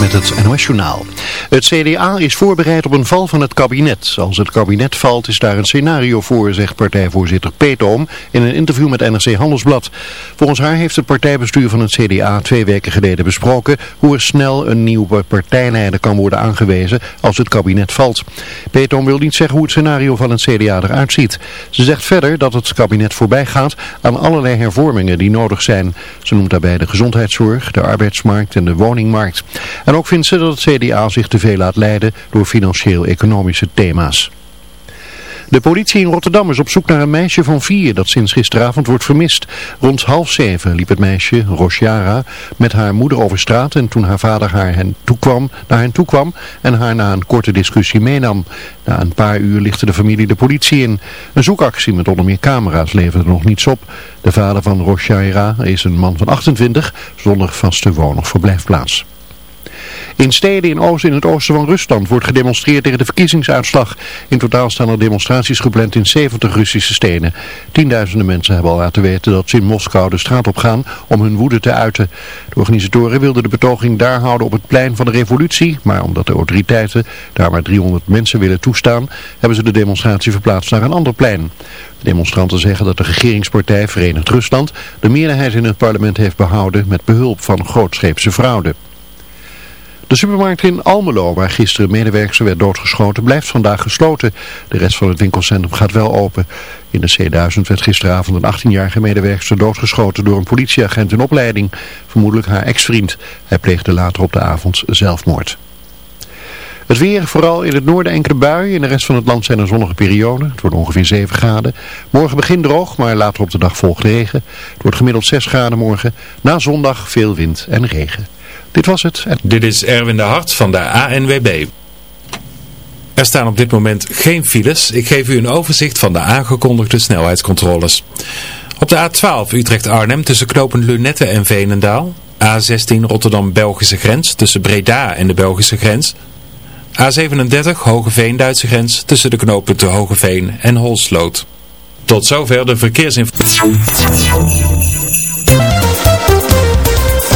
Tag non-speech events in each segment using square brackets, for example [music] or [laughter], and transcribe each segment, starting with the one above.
Met het NOS Journaal. Het CDA is voorbereid op een val van het kabinet. Als het kabinet valt is daar een scenario voor, zegt partijvoorzitter Peetoom in een interview met NRC Handelsblad. Volgens haar heeft het partijbestuur van het CDA twee weken geleden besproken hoe er snel een nieuwe partijleider kan worden aangewezen als het kabinet valt. Peetoom wil niet zeggen hoe het scenario van het CDA eruit ziet. Ze zegt verder dat het kabinet voorbij gaat aan allerlei hervormingen die nodig zijn. Ze noemt daarbij de gezondheidszorg, de arbeidsmarkt en de woningmarkt. En ook vindt ze dat het CDA zich te veel laat leiden door financieel-economische thema's. De politie in Rotterdam is op zoek naar een meisje van vier dat sinds gisteravond wordt vermist. Rond half zeven liep het meisje, Rosjara, met haar moeder over straat en toen haar vader haar hen toekwam, naar hen toe kwam en haar na een korte discussie meenam. Na een paar uur lichtte de familie de politie in. Een zoekactie met onder meer camera's leverde nog niets op. De vader van Rosjara is een man van 28 zonder vaste woon- of verblijfplaats. In steden in, Oost, het oosten van Rusland wordt gedemonstreerd tegen de verkiezingsuitslag. In totaal staan er demonstraties gepland in 70 Russische steden. Tienduizenden mensen hebben al laten weten dat ze in Moskou de straat op gaan om hun woede te uiten. De organisatoren wilden de betoging daar houden op het plein van de revolutie. Maar omdat de autoriteiten daar maar 300 mensen willen toestaan, hebben ze de demonstratie verplaatst naar een ander plein. De demonstranten zeggen dat de regeringspartij Verenigd Rusland de meerderheid in het parlement heeft behouden met behulp van grootscheepse fraude. De supermarkt in Almelo, waar gisteren een medewerker werd doodgeschoten, blijft vandaag gesloten. De rest van het winkelcentrum gaat wel open. In de C1000 werd gisteravond een 18-jarige medewerker doodgeschoten door een politieagent in opleiding. Vermoedelijk haar ex-vriend. Hij pleegde later op de avond zelfmoord. Het weer, vooral in het noorden enkele buien. In de rest van het land zijn er zonnige perioden. Het wordt ongeveer 7 graden. Morgen begint droog, maar later op de dag volgt regen. Het wordt gemiddeld 6 graden morgen. Na zondag veel wind en regen. Dit was het. Dit is Erwin de Hart van de ANWB. Er staan op dit moment geen files. Ik geef u een overzicht van de aangekondigde snelheidscontroles. Op de A12 Utrecht-Arnhem tussen knopen Lunette en Veenendaal. A16 Rotterdam-Belgische grens tussen Breda en de Belgische grens. A37 Hogeveen-Duitse grens tussen de knopen Hogeveen en Holsloot. Tot zover de verkeersinformatie.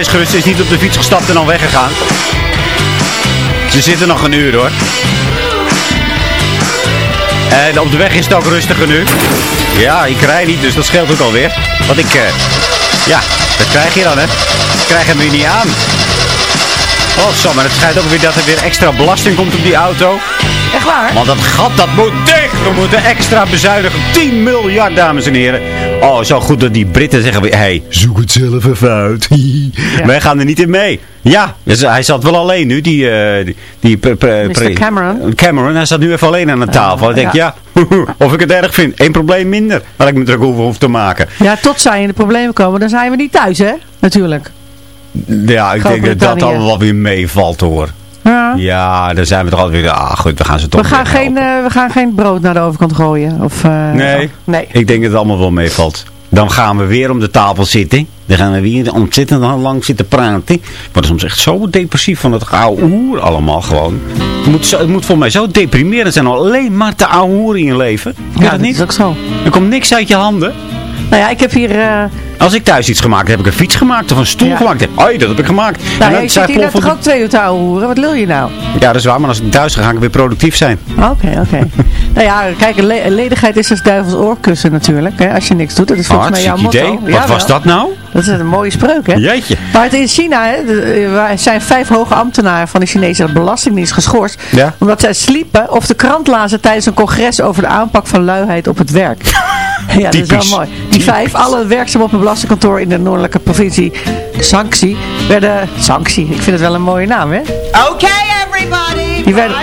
Wees gerust. Is niet op de fiets gestapt en dan weggegaan. Ze zitten nog een uur hoor. En op de weg is het ook rustiger nu. Ja, ik rij niet, dus dat scheelt ook alweer. Want ik, eh, ja, dat krijg je dan hè. Ik krijg hem weer niet aan. Oh, maar het schijnt ook weer dat er weer extra belasting komt op die auto. Echt waar? Want dat gat, dat moet dicht. We moeten extra bezuinigen. 10 miljard, dames en heren. Oh, zo goed dat die Britten zeggen weer, hey, zoek het zelf even uit. [laughs] Wij gaan er niet in mee. Ja, dus hij zat wel alleen nu, die... eh, die, die pre- pre- Mr. pre- Cameron. Cameron, hij zat nu even alleen aan de tafel. ik denk, ja, [laughs] of ik het erg vind. Eén probleem minder. Waar ik me druk over hoef te maken. Ja, tot zij in de problemen komen, dan zijn we niet thuis, hè? Natuurlijk. Ja, ik denk dat dat allemaal wel weer meevalt hoor. Ja. Ja, dan zijn we toch altijd weer... Ah, goed, we gaan ze toch We gaan, geen, eh, we gaan geen brood naar de overkant gooien. Of, eh, Nee. of- nee. Ik denk dat het allemaal wel meevalt. Dan gaan we weer om de tafel zitten. Dan gaan we weer ontzettend lang zitten praten. Ik word soms echt zo depressief van het hoer allemaal gewoon. Het moet, zo, het moet voor mij zo deprimerend zijn. Alleen maar te ouwe in je leven. Je Ja, dat dat niet? is ook zo. Er komt niks uit je handen. Nou ja, ik heb hier... eh Als ik thuis iets gemaakt heb, heb ik een fiets gemaakt of een stoel Ja. gemaakt. Hoi, dat heb ik gemaakt. nou, En zei zit hier toch ook twee uur te ouwe hoeren? Wat lul je nou? Ja, dat is waar. Maar als ik thuis ga, ga ik weer productief zijn. Oké, oké. [laughs] nou ja, kijk, le- ledigheid is als duivels oorkussen natuurlijk. Hè, als je niks doet. Dat is volgens mij jouw motto. idee. Wat Jawel. was dat nou? Dat is een mooie spreuk, hè? Jeetje. Maar het in China, hè, er zijn vijf hoge ambtenaren van de Chinese Belastingdienst geschorst. Ja. Omdat zij sliepen of de krant lazen tijdens een congres over de aanpak van luiheid op het werk. [laughs] ja, dat is wel mooi. Die vijf, alle werkzaam op een belastingkantoor in de noordelijke provincie Sanctie, werden... Sanctie, ik vind het wel een mooie naam, hè? Okay, everybody, Die werden-.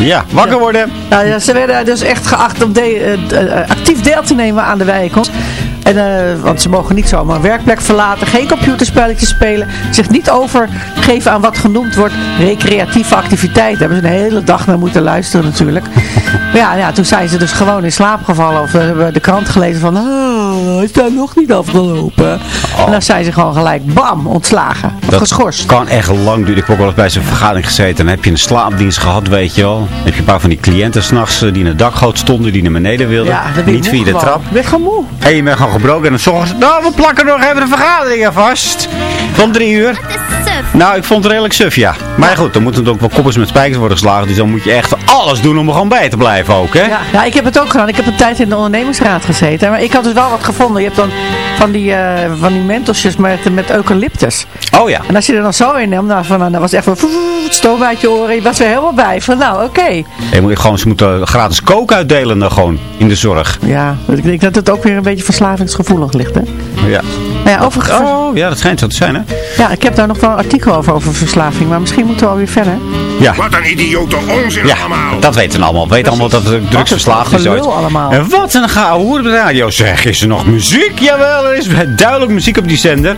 Ja, wakker worden. Nou, ja, ze werden dus echt geacht om de- eh, eh, actief deel te nemen aan de bijeenkomst. En, eh, want ze mogen niet zomaar een werkplek verlaten, geen computerspelletjes spelen, zich niet overgeven aan wat genoemd wordt recreatieve activiteiten. Daar hebben ze een hele dag naar moeten luisteren natuurlijk. maar ja, ja, toen zijn ze dus gewoon in slaap gevallen of we hebben de krant gelezen van, oh, hij is daar nog niet afgelopen. En dan zijn ze gewoon gelijk, bam, ontslagen, of geschorst. kan echt lang duren. Ik heb ook wel eens bij zo'n vergadering gezeten. Dan heb je een slaapdienst gehad, weet je wel. Dan heb je een paar van die cliënten s'nachts eh, die in het dakgoot stonden, die naar beneden wilden. Ja, ben je Niet via de gewoon. trap. Je bent gewoon moe. En je bent gewoon gebroken. En dan zorgen ze, nou, we plakken nog even de vergadering aan vast. Van drie uur. Nou, ik vond het redelijk suf, ja. Maar ja, goed, dan moeten ook wel koppers met spijkers worden geslagen. Dus dan moet je echt alles doen om er gewoon bij te blijven ook, hè? Ja, ja, ik heb het ook gedaan. Ik heb een tijd in de ondernemingsraad gezeten. Maar ik had dus wel wat gevonden. Je hebt dan van die, eh van die mentosjes met, met eucalyptus. Oh ja. En als je er dan zo in nam, nou, van, dan was het echt wel het stoom uit je oren. Je was er helemaal bij. Van nou, oké. Je moet gewoon, ze moeten gratis kook uitdelen dan gewoon in de zorg. Ja, ik denk dat het ook weer een beetje verslavingsgevoelig ligt, hè. Ja. Nou ja, over, Oh, ja, dat schijnt zo te zijn, hè? ja, ik heb daar nog wel artikel over, over verslaving. Maar misschien moeten we alweer verder. Ja. Wat een idiote onzin Ja, allemaal. dat weten we allemaal. We weten allemaal dat er drugsverslaafd is. ooit. allemaal. En wat een gehoor op de radio zeg. Is er nog muziek? Jawel, er is duidelijk muziek op die zender.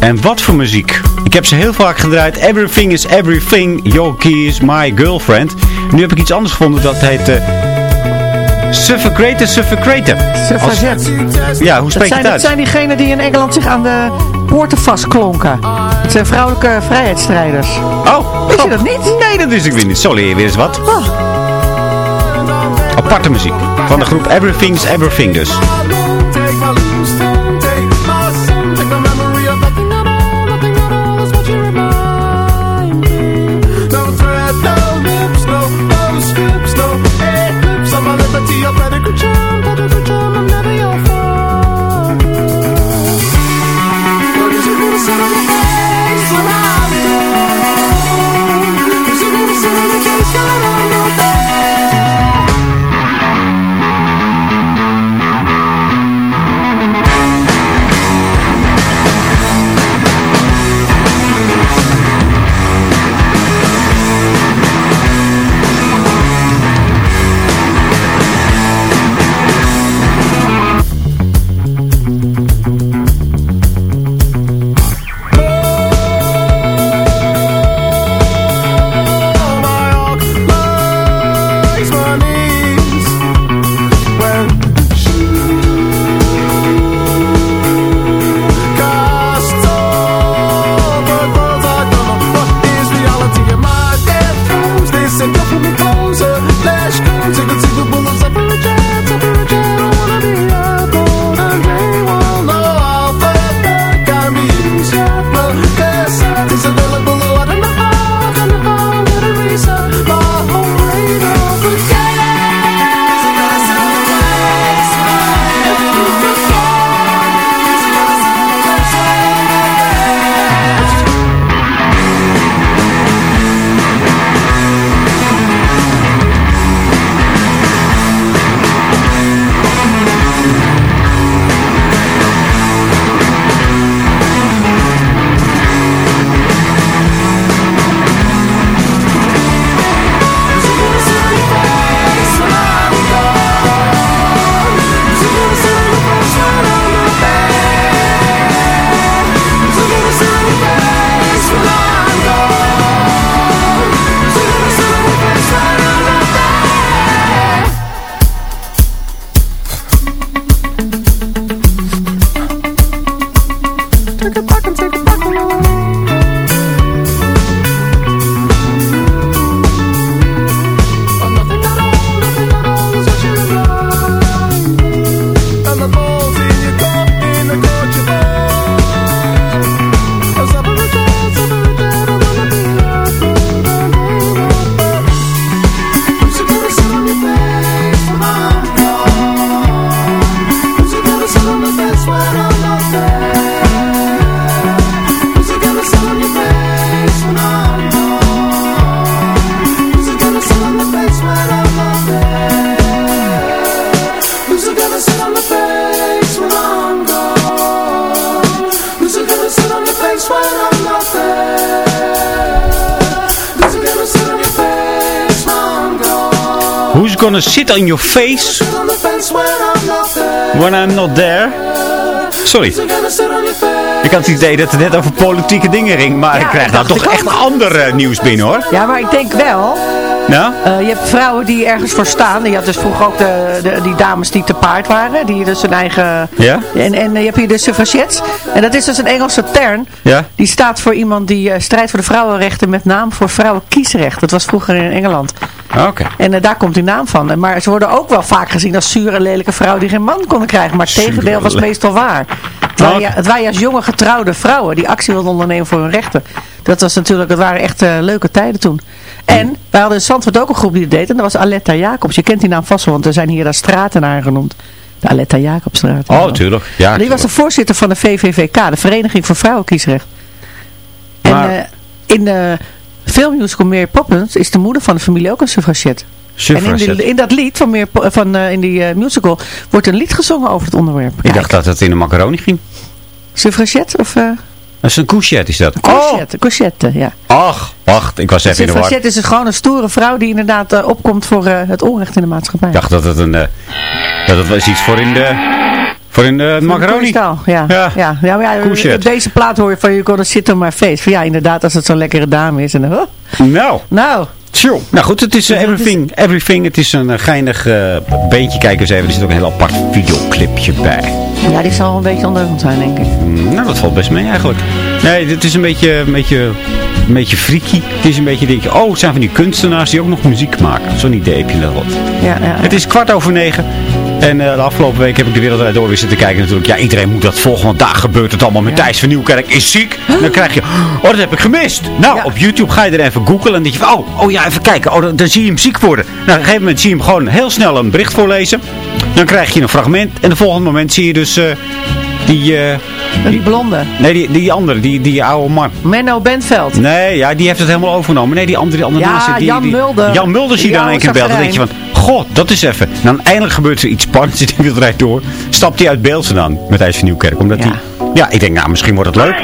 En wat voor muziek? Ik heb ze heel vaak gedraaid. Everything is everything. Your key is my girlfriend. Nu heb ik iets anders gevonden. Dat heet... eh Suffocrator, Suffocrator. Suffragette. Ja, hoe Dat spreek je dat uit? zijn diegenen die in Engeland zich aan de poorten vastklonken. Het zijn vrouwelijke vrijheidsstrijders. Oh, Wist je dat niet? Nee, dat wist ik weer niet. Je weer eens wat. Oh. Aparte muziek. Van de groep Everything's Everything dus. Gonna sit on your face when I'm not there. Sorry. Ik had het idee dat het net over politieke dingen ging. Maar Ja, ik krijg nou dacht toch echt ander eh, nieuws binnen hoor. Ja, maar ik denk wel... Nou? eh, je hebt vrouwen die ergens voor staan. Je had dus vroeger ook de, de, die dames die te paard waren. Die dus hun eigen... Ja? En, en je hebt hier de suffragettes. En dat is dus een Engelse term. Ja? Die staat voor iemand die eh, strijdt voor de vrouwenrechten. Met naam voor vrouwenkiesrecht. Dat was vroeger in Engeland. Oké. En eh, daar komt die naam van. En Maar ze worden ook wel vaak gezien als zure lelijke vrouwen die geen man konden krijgen. Maar het Zure tegendeel was meestal waar. Het waren, ja, het waren juist jonge getrouwde vrouwen die actie wilden ondernemen voor hun rechten. Dat was natuurlijk, het waren echt eh, leuke tijden toen. En wij hadden in Zandvoort ook een groep die het deed. En dat was Aletta Jacobs. Je kent die naam vast wel, want er zijn hier daar straten naar genoemd. De Aletta Jacobsstraat. Oh, tuurlijk. Ja, Die was de voorzitter van de VVVK, de Vereniging voor Vrouwenkiesrecht. En Maar- eh, in de filmmusical Mary Poppins is de moeder van de familie ook een suffragette. En in, die- in dat lied van, Mary Po- van eh, in die eh, musical wordt een lied gezongen over het onderwerp. Ik dacht dat het in de macaroni ging. Suffragette of... eh Dat is een couchette is dat. courgette, courgette, ja. Ach, wacht. Ik was even in de war. Suffragette is dus gewoon een stoere vrouw die inderdaad eh, opkomt voor eh, het onrecht in de maatschappij. Ik dacht dat het een... eh, dat het was iets voor in de... Voor in de macaroni. Kristal, ja. Ja. Ja. Ja, maar ja, op deze plaat hoor je van, je kon zitten on my face. Van, ja, inderdaad, als het zo'n lekkere dame is. En, dan, oh, Nou, nou, tjoh. Nou goed, het is eh, dat is- everything, everything. Het is een eh, geinig eh, beentje. Kijk eens even. Er zit ook een heel apart videoclipje bij. ja, die zal wel een beetje ondeugend zijn, denk ik. Mm, Nou, dat valt best mee eigenlijk. Nee, dit is een beetje, een beetje, een beetje freaky. Het is een beetje, denk je, oh, het zijn van die kunstenaars die ook nog muziek maken. Zo'n idee heb je wel wat. Ja, ja, ja. Het is kwart over negen. En eh, de afgelopen week heb ik de wereld door weer zitten kijken. Natuurlijk, ja, iedereen moet dat volgen. Want daar gebeurt het allemaal. Met Thijs van Nieuwkerk is ziek. En dan krijg je, oh, dat heb ik gemist. Nou, Ja. op YouTube ga je er even googlen. En dan denk je van, oh, oh ja, even kijken. Oh, dan, dan zie je hem ziek worden. Nou, op een gegeven moment zie je hem gewoon heel snel een bericht voorlezen. Dan krijg je een fragment. En de volgende moment zie je dus eh, die... Die blonde. Nee, die, die andere, die, die oude man. Menno Bentveld. Nee, ja, die heeft het helemaal overgenomen. Nee, die andere, die andere Ja, naast die, Jan die- Mulder. Jan Mulder zie je Die dan één keer beeld. Dan denk je van, god, dat is even. En dan eindelijk gebeurt er iets spannends. Ik denk dat rijdt door. Stapt hij uit beeld dan met Thijs van Nieuwkerk. Omdat Ja. hij, ja, ik denk, nou, misschien wordt het leuk.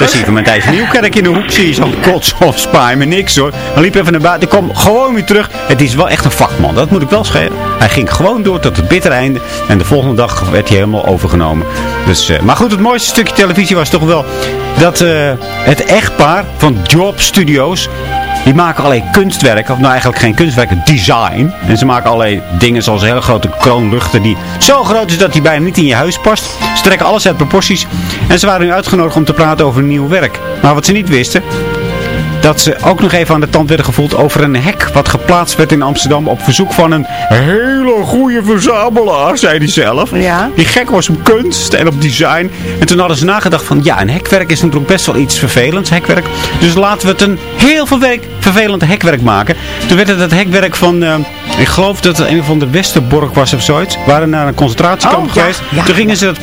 Dan zie je van Nieuwkerk in de hoek. Zie je zo'n kots of spaai met niks hoor. Dan liep even naar buiten. kwam gewoon weer terug. Het is wel echt een vakman. Dat moet ik wel schrijven. Hij ging gewoon door tot het bittere einde. En de volgende dag werd hij helemaal overgenomen. Dus, eh, maar goed, het mooiste stukje televisie was toch wel dat eh, het echtpaar van Job Studios... Die maken alleen kunstwerken, of nou eigenlijk geen kunstwerken, design. En ze maken allerlei dingen zoals hele grote kroonluchten die zo groot is dat die bijna niet in je huis past. Ze trekken alles uit proporties. En ze waren nu uitgenodigd om te praten over nieuw werk. Maar wat ze niet wisten, dat ze ook nog even aan de tand werden gevoeld over een hek wat geplaatst werd in Amsterdam op verzoek van een hele goede verzamelaar, zei hij zelf. Ja. Die gek was op kunst en op design. En toen hadden ze nagedacht van, ja, een hekwerk is natuurlijk best wel iets vervelends, hekwerk. Dus laten we het een heel verwerk, vervelend hekwerk maken. Toen werd het het hekwerk van, eh, ik geloof dat het een of ander Westerbork was of zoiets. Waren naar een concentratiekamp Oh, ja, geweest. ja, toen gingen ze het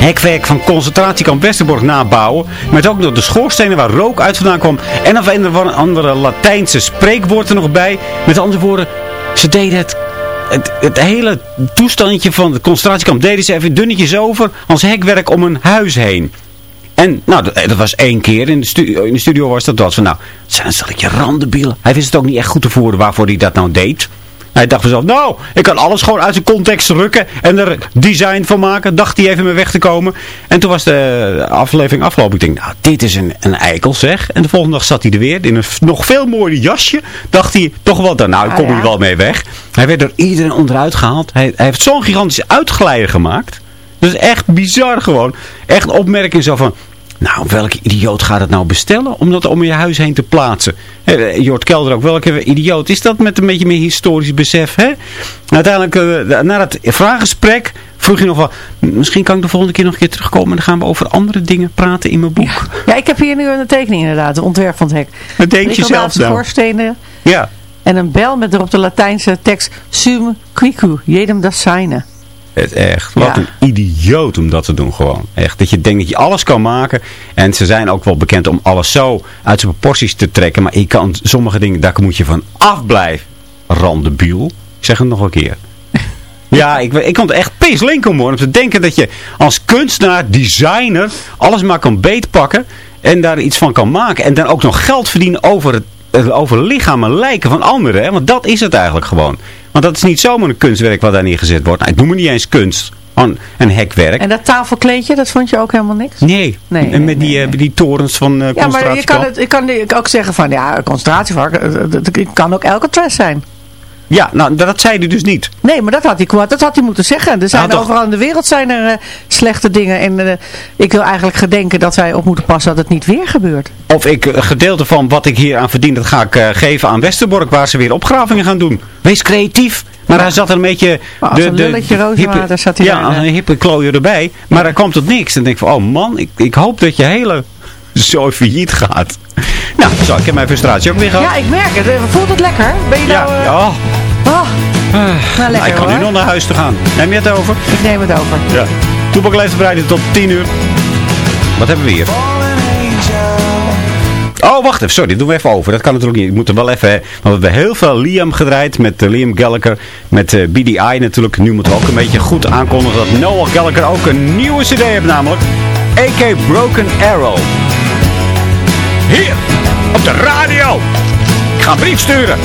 hekwerk van concentratiekamp Westerbork nabouwen. Met ook nog de schoorstenen waar rook uit vandaan kwam. En of een of andere Latijnse spreekwoord er nog bij. Met andere woorden, ze deden het, het, hele toestandje van het concentratiekamp. Deden ze even dunnetjes over als hekwerk om een huis heen. En nou, dat, dat was één keer. In de, studio, in de studio was dat wat van, nou, zijn een stelletje randenbielen. Hij wist het ook niet echt goed te voeren waarvoor hij dat nou deed. Hij dacht vanzelf, nou, ik kan alles gewoon uit zijn context rukken en er design van maken. Dacht hij even mee weg te komen. En toen was de aflevering afgelopen. Ik denk, nou, dit is een, een eikel zeg. En de volgende dag zat hij er weer in een nog veel mooier jasje. Dacht hij toch wel, dan, nou, ik kom Ah, ja. hier wel mee weg. Hij werd door iedereen onderuit gehaald. Hij, hij heeft zo'n gigantische uitgeleider gemaakt. Dat is echt bizar gewoon. Echt opmerking zo van... Nou, welke idioot gaat het nou bestellen om dat om je huis heen te plaatsen? Hè, Jort Kelder ook, welke idioot is dat met een beetje meer historisch besef? Hè? Uiteindelijk, eh, na het vraaggesprek, vroeg je nog wel... Misschien kan ik de volgende keer nog een keer terugkomen en dan gaan we over andere dingen praten in mijn boek. Ja, ik heb hier nu een tekening inderdaad, een ontwerp van het hek. Dat denk je zelf schoorstenen Ja. en een bel met erop de Latijnse tekst Sum quicu, jedem das seine. Het echt. Wat Ja. een idioot om dat te doen gewoon. Echt. Dat je denkt dat je alles kan maken. En ze zijn ook wel bekend om alles zo uit zijn proporties te trekken. Maar je kan sommige dingen, daar moet je van afblijven. randebiel. Ik zeg het nog een keer. [laughs] Ja, ik, ik kon er echt pisslink om worden. Om te denken dat je als kunstenaar, designer, alles maar kan beetpakken. En daar iets van kan maken. En dan ook nog geld verdienen over, het, eh, over lichamen, lijken van anderen. Hè? Want dat is het eigenlijk gewoon. Want dat is niet zomaar een kunstwerk wat daar neergezet wordt. Nou, ik noem het niet eens kunst. Gewoon een hekwerk. En dat tafelkleedje, dat vond je ook helemaal niks? Nee. Nee, en met nee, die, nee, eh, die torens van eh Ja, maar je kan, het, je kan ook zeggen van, ja, concentratievark, eh, dat kan ook Alcatraz zijn. Ja, nou, dat zei hij dus niet. Nee, maar dat had hij, dat had hij moeten zeggen. Er zijn Nou, overal in de wereld zijn er eh, slechte dingen. En eh, ik wil eigenlijk gedenken dat wij op moeten passen dat het niet weer gebeurt. Of ik een gedeelte van wat ik hier aan verdien, dat ga ik eh, geven aan Westerbork, waar ze weer opgravingen gaan doen. Wees creatief. Maar hij zat er een beetje... Maar als een lulletje rozenwater zat hij Ja, daar, als eh. een hippe klooier erbij. Maar hij kwam tot niks. En denk ik van, oh man, ik, ik hoop dat je hele zo failliet gaat. Nou, zo, ik heb mijn frustratie ook weer gehad. Ja, ik merk het. Eh, Voelt het lekker? Ben je ja. nou... eh, oh, oh, nou, nou, lekker ik kan nu nog naar huis te gaan. Neem je het over? Ik neem het over. Ja. Toepak leeft bereiden tot 10 uur. Wat hebben we hier? Oh, wacht even. Sorry, dit doen we even over. Dat kan natuurlijk niet. Ik moet er wel even... hè, Want we hebben heel veel Liam gedraaid met eh, Liam Gallagher. Met BDI natuurlijk. Nu moeten we ook een beetje goed aankondigen dat Noah Gallagher ook een nieuwe cd heeft namelijk. AK Broken Arrow. Hier, op de radio. Ik ga een brief sturen.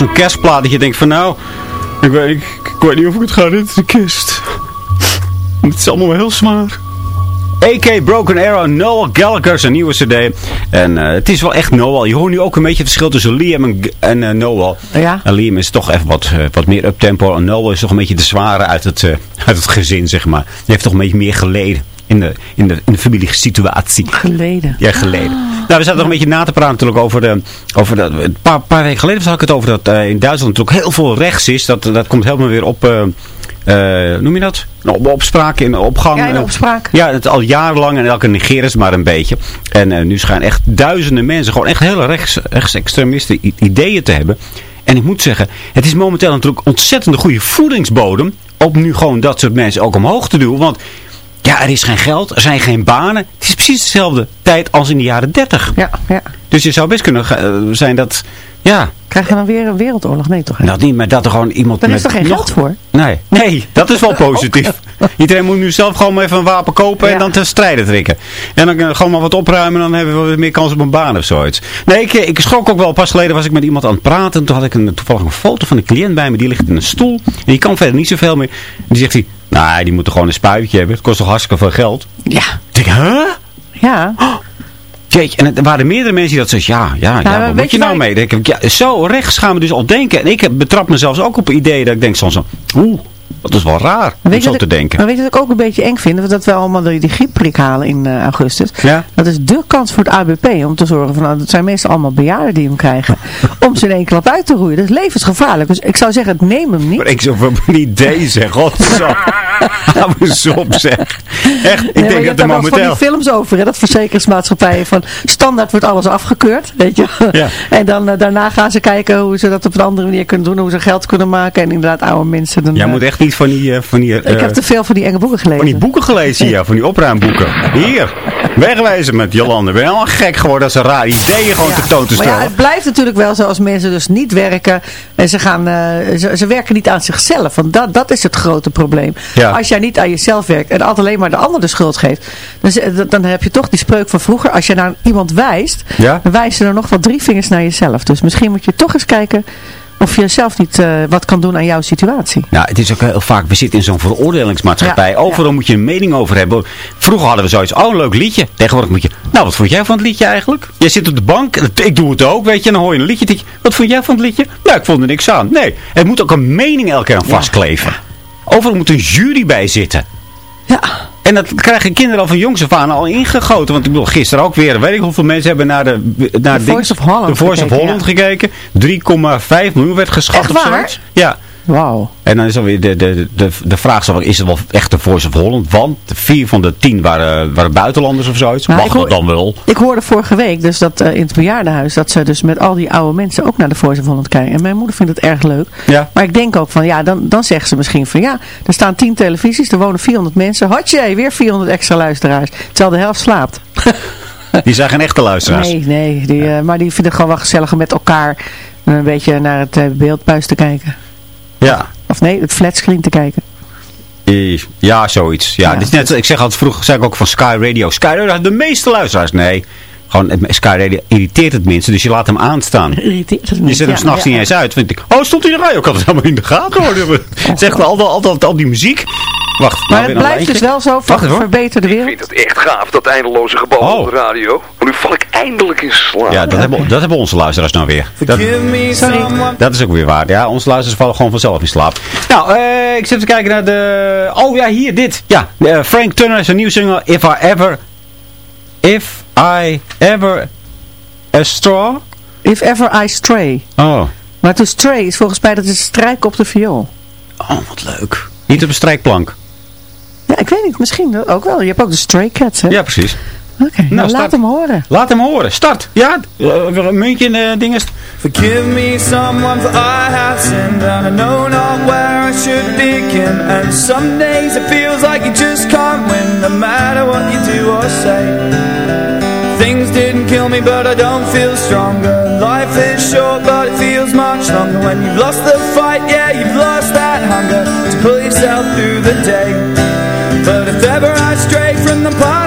Zo'n kerstplaat dat je denkt van nou... Ik weet, ik, ik weet niet of ik het ga redden, de kist. Het is allemaal wel heel zwaar. AK Broken Arrow, Noel Gallagher, zijn nieuwe cd. En eh, het is wel echt Noel. Je hoort nu ook een beetje het verschil tussen Liam en, en eh, Noel. Ja. En Liam is toch even wat, eh, wat meer uptempo. En Noel is toch een beetje de zware uit het, uit het gezin, zeg maar. Die heeft toch een beetje meer geleden in de, in de, in de familiesituatie. Geleden. Ja, geleden. Nou, we zaten nog een beetje na te praten natuurlijk over de... Over de een paar, paar weken geleden zag ik het over dat eh, in Duitsland natuurlijk heel veel rechts is. Dat, dat komt helemaal weer op... eh, noem je dat? Nou, op opspraak, in opgang. Ja, in opspraak. Ja, het al jarenlang en elke negeren ze maar een beetje. En nu schijnen echt duizenden mensen gewoon echt hele rechts, rechtsextremisten ideeën te hebben. En ik moet zeggen, het is momenteel natuurlijk ontzettend goede voedingsbodem om nu gewoon dat soort mensen ook omhoog te duwen. Want ja, er is geen geld, er zijn geen banen. Het is precies dezelfde tijd als in de jaren 30. Ja, ja. Dus je zou best kunnen eh, zijn dat, ja, Krijg je dan weer een wereldoorlog? Nee, toch? dat niet, maar dat er gewoon iemand Daar met is toch geen nog- geld voor? Nee, nee, dat is wel [laughs] positief. Iedereen moet nu zelf gewoon maar even een wapen kopen en Ja. dan te strijden trekken. En dan eh, gewoon maar wat opruimen en dan hebben we weer meer kans op een baan of zoiets. Nee, ik, eh, ik schrok ook wel. Pas geleden was ik met iemand aan het praten. En toen had ik een, toevallig een foto van een cliënt bij me. Die ligt in een stoel. En die kan verder niet zoveel meer. En die zegt hij, nou, die moet toch gewoon een spuitje hebben. Het kost toch hartstikke veel geld. Ja. Ik denk, huh? Ja. Jeetje, en er waren meerdere mensen die dat zeiden, ja, ja, ja, maar wat moet je nou mee? Denk ik, ja, zo rechts gaan we dus al denken. En ik heb, betrap mezelf ook op ideeën dat ik denk soms zo, oeh, dat is wel raar om Weet zo te ik- denken. Maar weet je wat ik ook een beetje eng vind? Dat we allemaal die, die griepprik halen in eh, augustus. Ja. Dat is dé kans voor het ABP om te zorgen van, nou, dat zijn meestal allemaal bejaarden die hem krijgen. [laughs] om ze in één klap uit te roeien. Dat is levensgevaarlijk. Dus ik zou zeggen, neem hem niet. Maar ik zo van een idee zeg, god [laughs] zo. Hou eens op zeg. Echt, ik Nee, denk dat er momenteel... van die films over, hè, dat verzekeringsmaatschappijen van standaard wordt alles afgekeurd, weet je. Ja. En dan eh, daarna gaan ze kijken hoe ze dat op een andere manier kunnen doen, hoe ze geld kunnen maken en inderdaad oude mensen. Dan, Jij eh, moet echt van die, eh, van die, eh, ik heb te veel van die enge boeken gelezen. van die boeken gelezen hier, van die opruimboeken. Hier, wegwijzen met Jolande. Ben je al gek geworden als ze raar ideeën gewoon te toon te Maar ja, stellen. het blijft natuurlijk wel zo als mensen dus niet werken en ze, gaan, eh, ze, ze werken niet aan zichzelf. Want dat, dat is het grote probleem. Ja. Als jij niet aan jezelf werkt en altijd alleen maar de ander de schuld geeft, dan, dan heb je toch die spreuk van vroeger. Als je naar iemand wijst, Ja? dan wijzen er nog wel drie vingers naar jezelf. Dus misschien moet je toch eens kijken of je zelf niet eh, wat kan doen aan jouw situatie. Nou, het is ook heel vaak, we zitten in zo'n veroordelingsmaatschappij. Ja, Overal moet je een mening over hebben. Vroeger hadden we zoiets, oh een leuk liedje. Tegenwoordig moet je, nou wat vond jij van het liedje eigenlijk? Jij zit op de bank, ik doe het ook, weet je. En dan hoor je een liedje, denk je, wat vond jij van het liedje? Nou, ik vond er niks aan. Nee, het moet ook een mening elke keer aan vastkleven. Overal moet een jury bij zitten. Ja. En dat krijgen kinderen al van jongs af aan al ingegoten. Want ik bedoel, gisteren ook weer, weet ik hoeveel mensen hebben naar de... Naar The ding- Voice of Holland The Voice of gekeken, Holland ja. gekeken. 3,5 miljoen werd geschat Echt of waar? Ja. Wauw. En dan is dan weer de, de, de, de vraag, zo, is het wel echt de Voice of Holland? Want vier van de tien waren, waren buitenlanders of zoiets. Nou, Mag dat dan wel? Ik hoorde vorige week dus dat eh, in het bejaardenhuis dat ze dus met al die oude mensen ook naar de Voice of Holland kijken. En mijn moeder vindt het erg leuk. Ja. Maar ik denk ook van ja, dan, dan zeggen ze misschien van ja, er staan 10 televisies, er wonen 400 mensen. Hatje, weer 400 extra luisteraars. Terwijl de helft slaapt. [laughs] Die zijn geen echte luisteraars. Nee, nee. Die, eh, maar die vinden het gewoon wel gezelliger met elkaar en een beetje naar het eh, beeldbuis te kijken. Ja. Of nee, het flatscreen te kijken. Ja, zoiets. Ja, Ja. dit is net, ik zeg altijd vroeger, zei ik ook van Sky Radio. Sky Radio had de meeste luisteraars. Nee, gewoon Sky Radio irriteert het minste, dus je laat hem aanstaan. Irriteert het me. Je zet hem Ja, s'nachts ja, niet eens uit. Vind ik, oh, stond hij erbij? Ik had het helemaal in de gaten hoor. Echt altijd, altijd al die muziek. Wacht, Maar het blijft dus wel zo van verbeter de Ik wereld. vind het echt gaaf, dat eindeloze gebabbel Oh. op de radio. Maar nu val ik eindelijk in slaap. Ja, dat, hebben, dat hebben onze luisteraars nou weer. Dat, someone dat is ook weer waar. Ja, onze luisteraars vallen gewoon vanzelf in slaap. Nou, eh, ik zit even te kijken naar de... Oh ja, hier, dit. Ja, eh, Frank Turner is een nieuw single. If I Ever... If I Ever... A Straw? If ever I stray. Oh. Maar to stray is volgens mij dat is strijken op de viool. Oh, wat leuk. Niet op een strijkplank. Ja, ik weet niet. Misschien ook wel. Je hebt ook de stray cats, hè? Ja, precies. Oké, nou, start. laat hem horen. Laat hem horen. Start. Ja, eh, een muntje in de dinges. Forgive me someone for I have sinned And I know not where I should begin And some days it feels like you just can't win No matter what you do or say kill me but I don't feel stronger. Life is short but it feels much longer. When you've lost the fight, yeah you've lost that hunger To pull yourself through the day. But if ever I stray from the path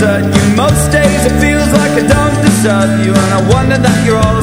you. Most days it feels like I don't deserve you and I wonder that you're all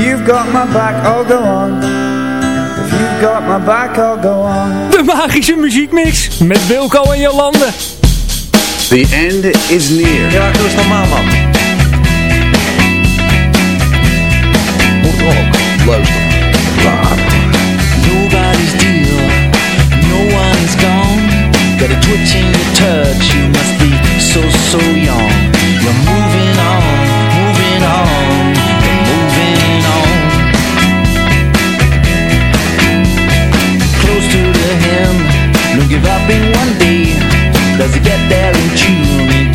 you've got my back, I'll go on. If you've got my back, I'll go on. De magische muziekmix met Wilco en Jolande. The end is near. Ja, dat is normaal, man. Moet ook. Waar. Nobody's deal. No one's gone. Got a twitch in your touch. You must be so, so young. You're moving on. give up in one day? Does it get there in June?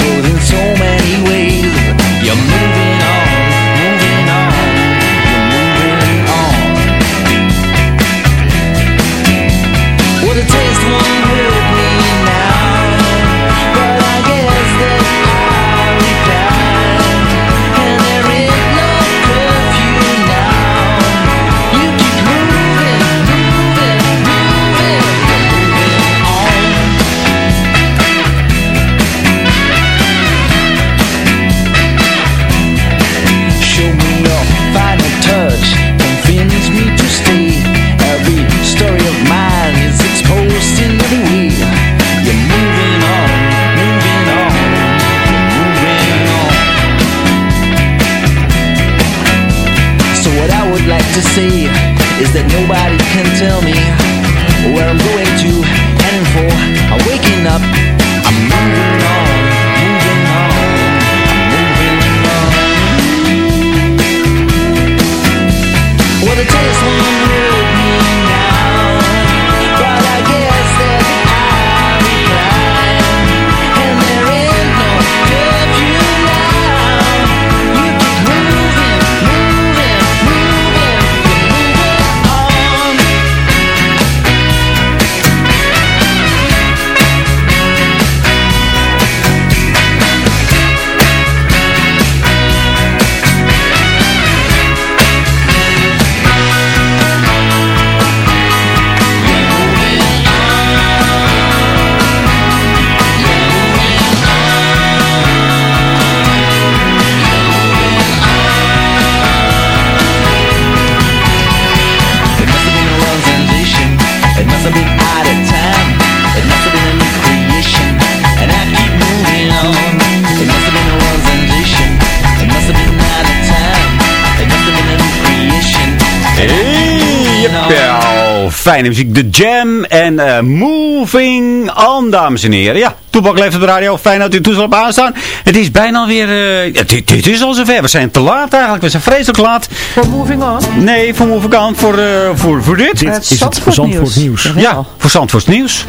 fijne muziek. The Jam en eh, Moving On, dames en heren. Ja, Toepak leeft de radio. Fijn dat u toestel op aanstaan. Het is bijna weer... Eh, dit is al zover. We zijn te laat eigenlijk. We zijn vreselijk laat. Voor Moving On? Nee, voor Moving On. Voor, uh, voor, voor dit. Dit is het voor Zandvoort nieuws. Ja, voor Zandvoort Nieuws.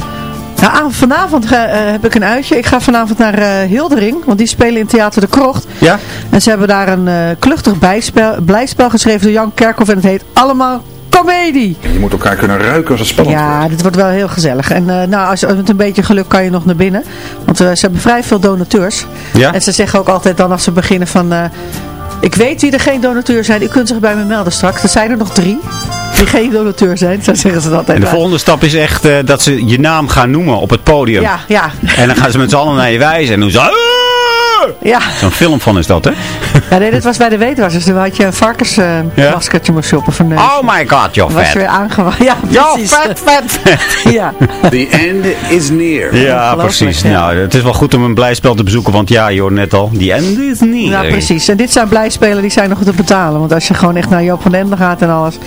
Nou, vanavond heb ik een uitje. Ik ga vanavond naar Hildering, want die spelen in Theater de Krocht. Ja. En ze hebben daar een kluchtig bijspel, blijspel geschreven door Jan Kerkhoff en het heet Allemaal Comedie. Je moet elkaar kunnen ruiken als het spannend wordt. Ja, dit wordt wel heel gezellig. En eh, nou, als, met een beetje geluk kan je nog naar binnen. Want eh, ze hebben vrij veel donateurs. Ja? En ze zeggen ook altijd dan als ze beginnen van... eh, ik weet wie er geen donateur zijn. U kunt zich bij me melden straks. Er zijn er nog drie die geen donateur zijn. Zo zeggen ze dat altijd. En de volgende stap is echt eh, dat ze je naam gaan noemen op het podium. Ja, ja. En dan gaan ze met z'n allen naar je wijzen en doen ze... Ja. Zo'n film van is dat, hè? ja, nee, dit was bij de weetwassers. Toen had je een varkensmaskertje moest shoppen van. Oh my god, joh, was vet. weer aangewaard. [laughs] Ja, Yo, precies. vet, vet, vet. ja. The end is near. Ja, precies. ja. Nou, het is wel goed om een blijspel te bezoeken, want ja, hoort net al, die end is niet. Ja, precies. En dit zijn blijspelen die zijn nog te betalen. Want als je gewoon echt naar Joop van den Ende gaat en alles.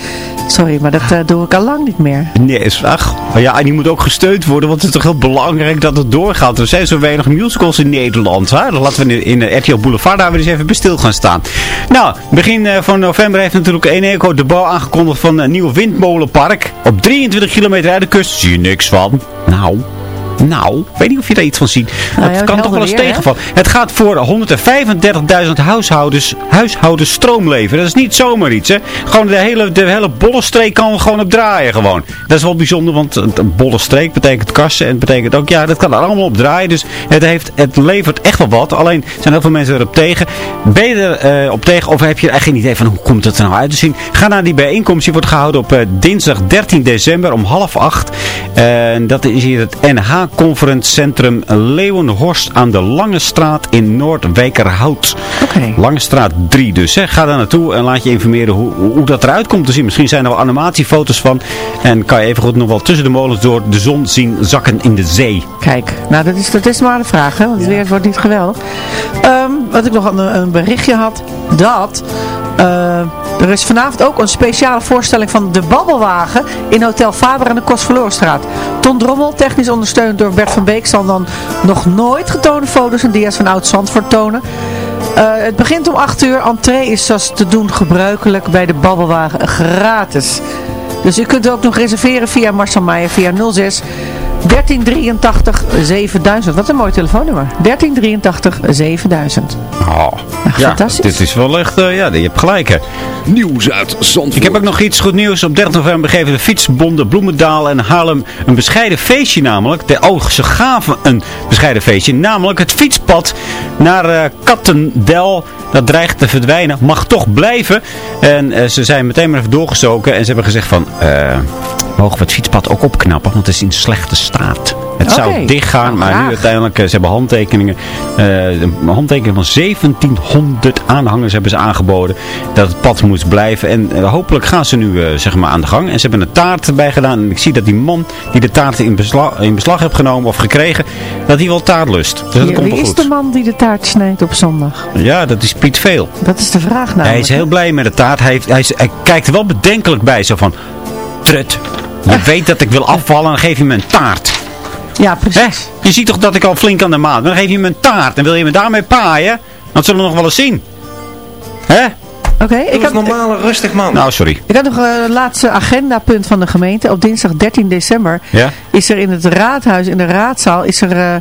Sorry, maar dat eh, doe ik al lang niet meer. Nee, is ach, maar ja, en die moet ook gesteund worden, want het is toch heel belangrijk dat het doorgaat. Er zijn zo weinig musicals in Nederland. Hè? Dan laten we in, de RTL Boulevard daar weer eens even bij stil gaan staan. Nou, begin eh, van november heeft natuurlijk Eneco de bouw aangekondigd van een nieuw windmolenpark. Op 23 kilometer uit de kust zie je niks van. Nou... Nou, ik weet niet of je daar iets van ziet. Nou dat ja, kan toch wel eens tegenvallen. Het gaat voor 135.000 huishoudens, huishoudens stroom leveren. Dat is niet zomaar iets, hè. Gewoon de hele, de hele bolle streek kan gewoon op draaien, gewoon. Dat is wel bijzonder, want een bolle streek betekent kassen. En het betekent ook, ja, dat kan er allemaal op draaien. Dus het, heeft, het levert echt wel wat. Alleen zijn heel veel mensen erop tegen. Ben je er eh, op tegen of heb je echt geen idee van hoe komt het er nou uit te zien? Ga naar die bijeenkomst. Die wordt gehouden op eh, dinsdag 13 december om half acht. En dat is hier het NH Conference Centrum Leeuwenhorst aan de Lange Straat in Noordwijkerhout. Oké. Lange Straat 3 dus. Hè. Ga daar naartoe en laat je informeren hoe, hoe dat eruit komt te zien. Misschien zijn er wel animatiefoto's van. En kan je even goed nog wel tussen de molens door de zon zien zakken in de zee. Kijk, nou dat is, dat is maar de vraag, hè, want het weer wordt niet geweldig. Ehm, wat ik nog een, een berichtje had, dat eh, er is vanavond ook een speciale voorstelling van De Babbelwagen in Hotel Faber aan de Kostverloorstraat. Ton Drommel, technisch ondersteund door Bert van Beek, zal dan nog nooit getoonde foto's en dia's van Oud-Zandvoort tonen. Eh, het begint om 8 uur. Entree is zoals te doen gebruikelijk bij de Babbelwagen gratis. Dus u kunt ook nog reserveren via Marcel Meijer via 06 1383 7000. Wat een mooi telefoonnummer. 1383 7000. Oh, ja, fantastisch. dit is wel echt, eh, ja, je hebt gelijk hè. Nieuws uit Zandvoort. Ik heb ook nog iets goed nieuws. Op 30 november geven de fietsbonden Bloemendaal en Haarlem een bescheiden feestje namelijk. De, oh, ze gaven een bescheiden feestje. Namelijk het fietspad naar eh, Kattendel. Dat dreigt te verdwijnen. Mag toch blijven. En eh, ze zijn meteen maar even doorgestoken. En ze hebben gezegd van... mogen we het fietspad ook opknappen? Want het is in slechte staat. Het zou Oké. dichtgaan, Nou, maar nu uiteindelijk, eh, ze hebben handtekeningen. eh, een handtekening van 1700 aanhangers hebben ze aangeboden. Dat het pad moest blijven. En eh, hopelijk gaan ze nu zeg maar aan de gang. En ze hebben een taart erbij gedaan. En ik zie dat die man die de taart in beslag, in beslag heeft genomen of gekregen, dat hij wel taart lust. Dus dat komt is de man die de taart snijdt op zondag? Ja, dat is Piet Veel. Dat is de vraag namelijk. Hij is heel blij met de taart. Hij, heeft, hij, is- hij kijkt er wel bedenkelijk bij. Zo van, trut, je weet dat ik wil afvallen en dan geef je me een taart. Ja, precies. Hè? Je ziet toch dat ik al flink aan de maat ben. Dan geef je me een taart. En wil je me daarmee paaien? Dat zullen we nog wel eens zien. Hè? Oké, ik had, normale, rustig man. Nou, sorry. ik had nog een laatste agendapunt van de gemeente. Op dinsdag 13 december Ja? is er in het raadhuis, in de raadzaal, is er eh,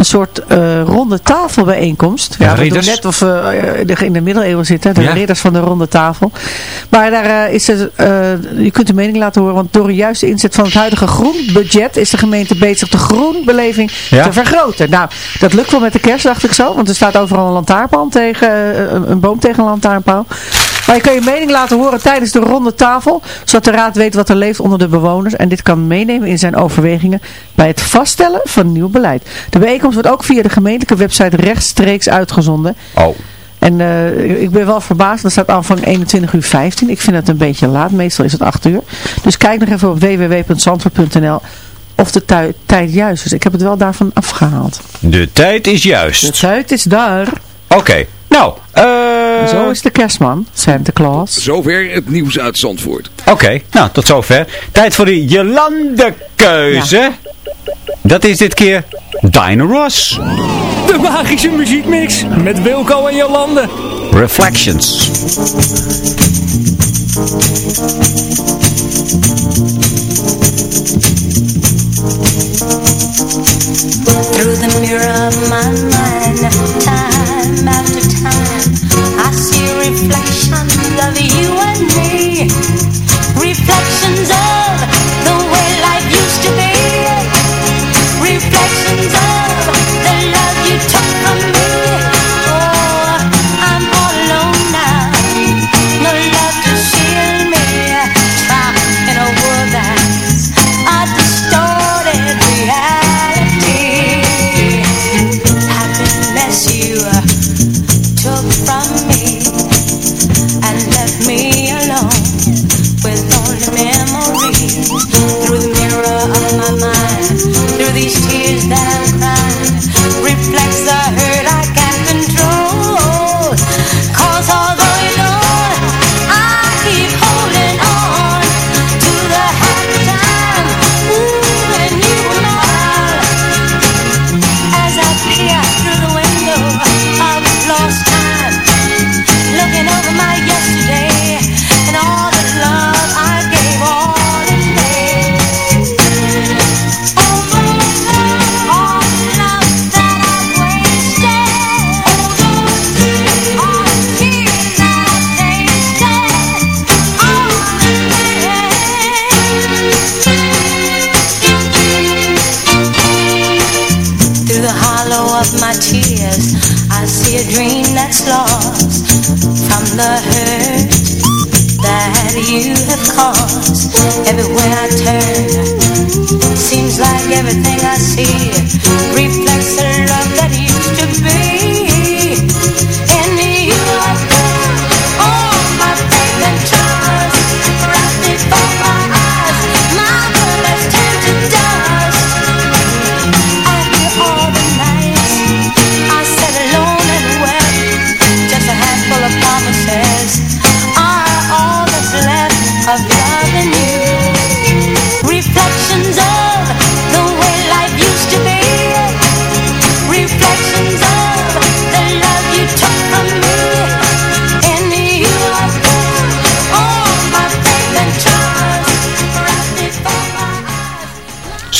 een soort eh, ronde tafelbijeenkomst. Ja, we doen ridders. net of we eh, in de middeleeuwen zitten, de Ja. ridders van de ronde tafel. Maar daar eh, is er, eh, je kunt de mening laten horen, want door een juiste inzet van het huidige groenbudget is de gemeente bezig de groenbeleving Ja. te vergroten. Nou, dat lukt wel met de kerst, dacht ik zo, want er staat overal een lantaarnpaal tegen, een, een boom tegen een lantaarnpaal. Maar je kan je mening laten horen tijdens de ronde tafel, zodat de raad weet wat er leeft onder de bewoners. En dit kan meenemen in zijn overwegingen bij het vaststellen van nieuw beleid. De bijeenkomst wordt ook via de gemeentelijke website rechtstreeks uitgezonden. Oh. En eh, ik ben wel verbaasd, er staat aanvang 21 uur 15. Ik vind het een beetje laat, meestal is het 8 uur. Dus kijk nog even op www.zandvoort.nl of de tijd juist is. Ik heb het wel daarvan afgehaald. De tijd is juist. De tijd is daar. Oké. Nou, eh... Zo is de kerstman, Santa Claus. Zover het nieuws uit Zandvoort. Oké, nou, tot zover. Tijd voor de Jolande-keuze. Dat is dit keer Dinah Ross. De magische muziekmix met Wilco en Jolande. Reflections. Through the mirror of my mind,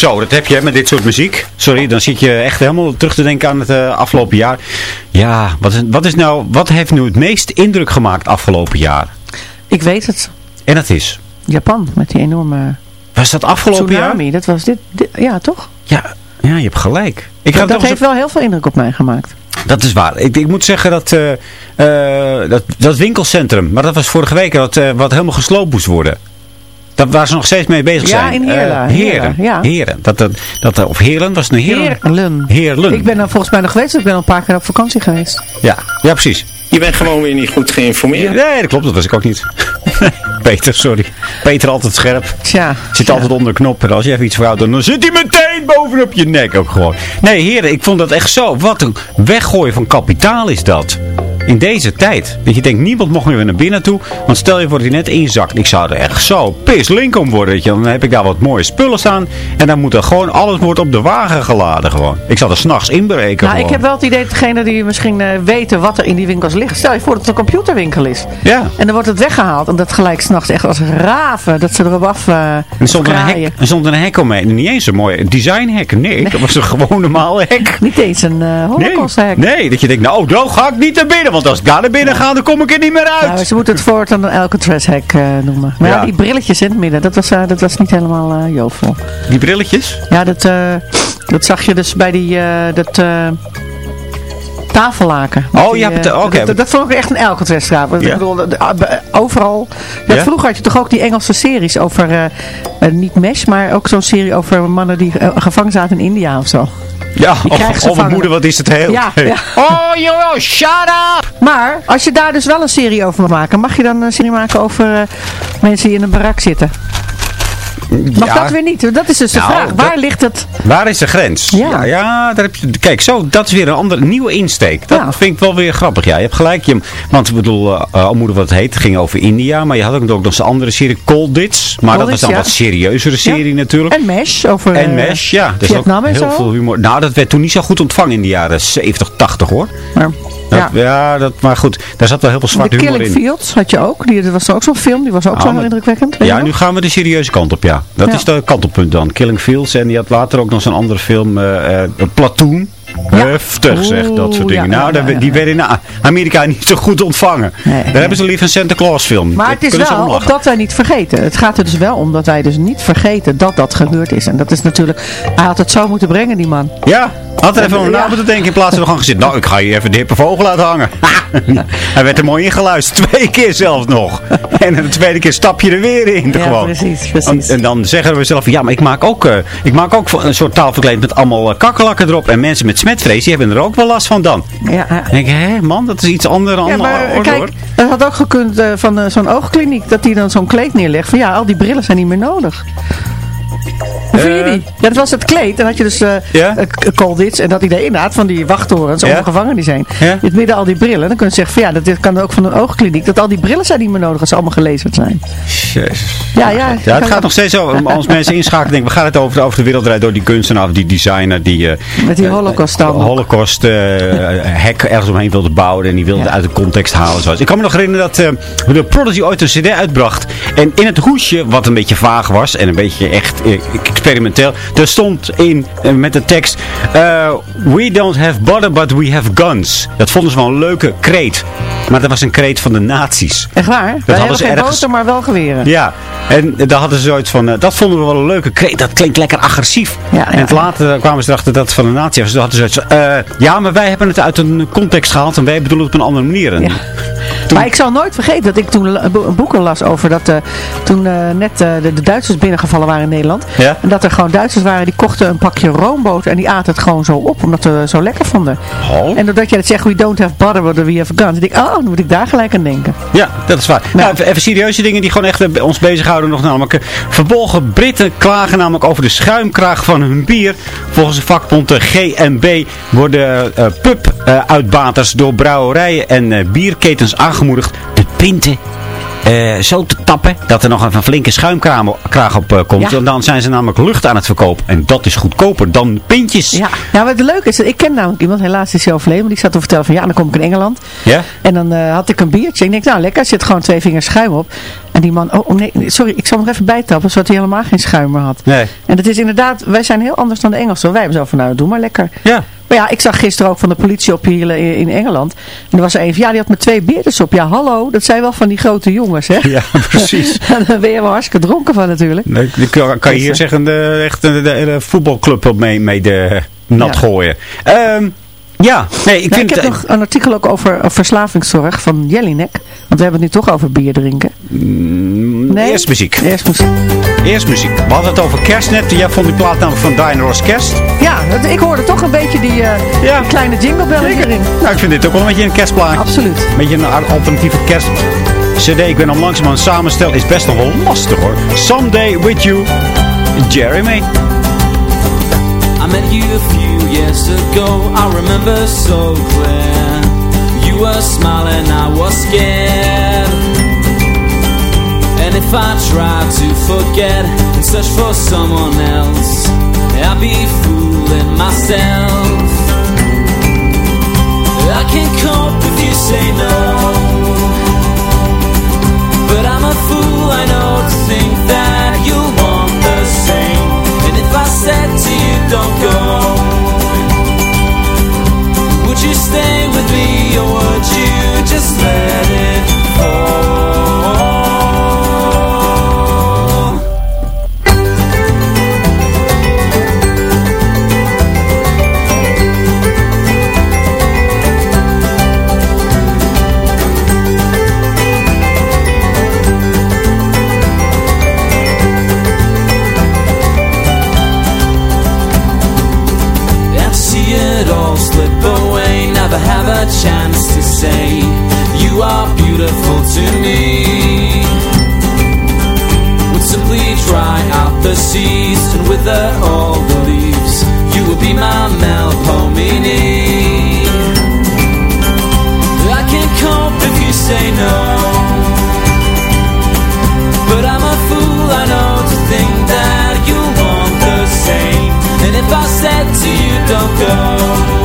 Zo, dat heb je met dit soort muziek. Sorry, dan zit je echt helemaal terug te denken aan het eh, afgelopen jaar. Ja, wat is, wat is nou, wat heeft nu het meest indruk gemaakt afgelopen jaar? Ik weet het. En dat is, Japan, met die enorme was dat afgelopen tsunami. Dat was dit, dit- ja toch? jaar? Ja, ja, je hebt gelijk. Ik dat heeft wel heel veel indruk op mij gemaakt. Dat is waar. Ik, ik moet zeggen dat, eh, dat dat winkelcentrum, maar dat was vorige week, dat, wat helemaal gesloopt moest worden. Dat waar ze nog steeds mee bezig Ja, zijn. in Heerlen. Eh, Heren. Heerlen, ja. Heren. Dat, dat, dat, of Heerlen, was het een Heerlen? Heerlen. Heerlen. Ik ben er volgens mij nog geweest. Ik ben al een paar keer op vakantie geweest. Ja, ja, precies. Je bent gewoon weer niet goed geïnformeerd. Nee, dat klopt. Dat was ik ook niet. [laughs] Peter, sorry. Peter altijd scherp. Tja. Zit altijd onder de knop. En als je even iets fout doet, dan zit hij meteen bovenop je nek ook gewoon. Nee, heren, ik vond dat echt zo. Wat een weggooien van kapitaal is dat. In deze tijd. Dat je denkt, niemand mocht meer naar binnen toe. Want stel je voor dat hij net inzakt. Ik zou er echt zo pislink om worden. Weet je. Dan heb ik daar wat mooie spullen staan. En dan moet er gewoon alles wordt op de wagen geladen gewoon. Ik zal er s'nachts inbreken Nou, ik heb wel het idee dat degene die misschien eh, weten wat er in die winkels ligt. Stel je voor dat het een computerwinkel is. Ja. En dan wordt het weggehaald. En dat gelijk s'nachts echt als raven. Dat ze erop af eh En er stond, een hek, er stond een hek omheen. Niet eens een mooi designhek. Nee, dat was een gewoon normaal hek. Niet eens een eh holocausthek. Nee, dat je denkt, nou, dan ga ik niet naar binnen. Want als ik daar naar binnen ga, dan kom ik er niet meer uit. Nou, ze moeten het voortaan een Alcatraz-hek eh, noemen. Maar ja. Ja. die brilletjes in het midden, dat was, eh, dat was niet helemaal jovel. Die brilletjes? Ja, dat, eh, dat zag je dus bij die, dat tafellaken. Oh, die, ja, eh, oké. Dat, dat, dat vond ik echt een Alcatraz-straat. Ja? Overal. Ja, Ja? Vroeger had je toch ook die Engelse series over, eh, eh, niet Mesh, maar ook zo'n serie over mannen die gevangen zaten in India of zo. Ja, of, vangen. moeder, wat is het heel? Ja, [laughs] ja. Oh, joh, shut up! Maar als je daar dus wel een serie over mag maken, mag je dan een serie maken over eh, mensen die in een barak zitten? Mag Ja. dat weer niet? Dat is dus de Nou, vraag. Waar dat- ligt het? Waar is de grens? Ja. ja, daar heb je, kijk, zo, dat is weer een andere, nieuwe insteek. Dat Ja. vind ik wel weer grappig. Ja, je hebt gelijk. Je, want ik bedoel, eh uh, moeder wat het heet, ging over India. Maar je had ook nog eens een andere serie, Colditz. Maar dat was Colditz, dan ja. wat serieuzere serie natuurlijk. En Mesh over En eh, Mesh, ja. Dat is Vietnam ook en heel zo. veel humor. Nou, dat werd toen niet zo goed ontvangen in de jaren 70, 80 hoor. Maar Dat- ja. dat, maar goed, daar zat wel heel veel De zwarte humor Killing in. Fields had je ook. Die, dat was ook zo'n film. Die was ook Ah, zo heel indrukwekkend. Ja, nu gaan we de serieuze kant op, ja. Dat Ja. is de kantelpunt dan. Killing Fields. En die had later ook nog zo'n andere film, eh, Platoon. Heftig zeg, dat soort dingen. ja, nou, ja, daar- ja, die werden in Amerika niet zo goed ontvangen. Daar hebben ze liever een Santa Claus film. Maar het is wel, dat wij niet vergeten. Het gaat er dus wel om dat wij dus niet vergeten dat dat gebeurd is. En dat is natuurlijk, hij had het zo moeten brengen, die man. Ja, had er even over na moeten denken in plaats van gewoon gezegd. Nou, ik ga je even de hippe vogel laten hangen. [laughs] Hij werd er mooi ingeluisterd. Twee keer zelfs nog. En de tweede keer stap je er weer in. Ja, gewoon. precies, precies. en dan zeggen we zelf, ja, maar ik maak ook, eh, ik maak ook een soort taal verkleed met allemaal uh, kakkerlakken erop. En mensen met smetvrees, die hebben er ook wel last van dan. Ja. Dan denk ik, hé man, dat is iets anders dan Ja, maar orde, kijk, hoor. dat had ook gekund eh, van eh, zo'n oogkliniek, dat die dan zo'n kleed neerlegt. Van ja, al die brillen zijn niet meer nodig. Je Eh. die? Ja, dat was het kleed. Dan had je dus Ja? eh, k- Colditz en dat idee inderdaad van die wachttorens, Ja? allemaal gevangen die zijn. In het midden al die brillen. Dan kun je zeggen van ja, dat dit kan ook van een oogkliniek. Dat al die brillen zijn niet meer nodig als ze allemaal gelezerd zijn. Jezus. Ja, ja. Ja, het gaat nog steeds zo. Als mensen inschakelen, denken we gaan het over, over de wereldrijd door die kunstenaar of die designer die... eh, Met die holocaust dan. Holocaust hek ergens omheen wilde bouwen en die wilde het uit de context halen. Zoals. Ik kan me nog herinneren dat de Prodigy ooit een cd uitbracht. En in het hoesje, wat een beetje vaag was en een beetje echt experimenteel, daar stond in eh, met de tekst eh, We don't have butter, but we have guns. Dat vonden ze wel een leuke kreet. Maar dat was een kreet van de nazi's. Echt waar? Wij hebben hadden ze geen ergens- boter, maar wel geweren. Ja, en daar hadden ze zoiets van, eh, dat vonden we wel een leuke kreet. Dat klinkt lekker agressief. Ja, En het later kwamen ze erachter dat het van een nazi was. Dus hadden ze zoiets van, ja, maar wij hebben het uit een context gehaald en wij bedoelen het op een andere manier. En [laughs] Maar ik zal nooit vergeten dat ik toen boeken las over dat eh, toen eh, net eh, de, de Duitsers binnengevallen waren in Nederland. Ja? En dat er gewoon Duitsers waren die kochten een pakje roomboter en die aten het gewoon zo op omdat ze het zo lekker vonden. Oh. En doordat jij het zegt, we don't have butter, but we have guns. Dan denk ik, oh, dan moet ik daar gelijk aan denken. Ja, dat is waar. Nou, even, even serieuze dingen die gewoon echt ons bezighouden nog namelijk. Verbolgen Britten klagen namelijk over de schuimkraag van hun bier. Volgens de vakbond de GNB worden eh pub-uitbaters door brouwerijen en bierketens aangemoedigd de pinten eh, zo te tappen dat er nog even een flinke schuimkraag op eh, komt. Ja. En dan zijn ze namelijk lucht aan het verkopen. En dat is goedkoper dan pintjes. Ja, nou wat leuk is, ik ken namelijk iemand, helaas is hij overleden, maar die zat te vertellen van ja, dan kom ik in Engeland. Ja? En dan eh, had ik een biertje. Ik denk, nou lekker, er zit gewoon twee vingers schuim op. En die man, oh, oh, nee, nee, sorry, ik zal nog even bijtappen, zodat hij helemaal geen schuim meer had. Nee. En dat is inderdaad, wij zijn heel anders dan de Engelsen. Wij hebben zo van, nou doe maar lekker. Ja. Maar ja, ik zag gisteren ook van de politie op hier in, in Engeland. En er was er een, van, ja, die had met twee beertjes op. Ja, hallo, dat zijn wel van die grote jongens, hè? Ja, [laughs] precies. En dan ben je wel hartstikke dronken van natuurlijk. Nee, kan, kan je hier eh, zeggen, de, echt de, de, de voetbalclub op mee, mee de nat Ja. gooien. Ehm, ja, nee, ik Nou, vind ik heb het... nog een artikel ook over verslavingszorg van Jellinek. Want we hebben het nu toch over bier drinken. Nee? Eerst muziek. Eerst muziek. Eerst muziek. We hadden het over kerst net. Jij vond die plaat namelijk van Diana Ross kerst. Ja, dat- ik hoorde toch een beetje die, eh, Ja. die kleine jingle bellen erin. Nou, ik vind dit ook wel een beetje een kerstplaat. Absoluut. Een beetje een alternatieve kerst. CD, ik ben hem langzaam aan het samenstellen. Is best nog wel lastig hoor. Someday with you, Jeremy. I met you a few years ago, I remember so clear. You were smiling, I was scared. And if I tried to forget and search for someone else, I'd be fooling myself. I can't cope if you say no. But I'm a fool, I know, to think that you'll want the same. And if I said to you, don't go, would you stay with me or would you just let it wither all the leaves. You will be my Melpomene. I can't cope if you say no. But I'm a fool, I know, to think that you want the same. And if I said to you, don't go.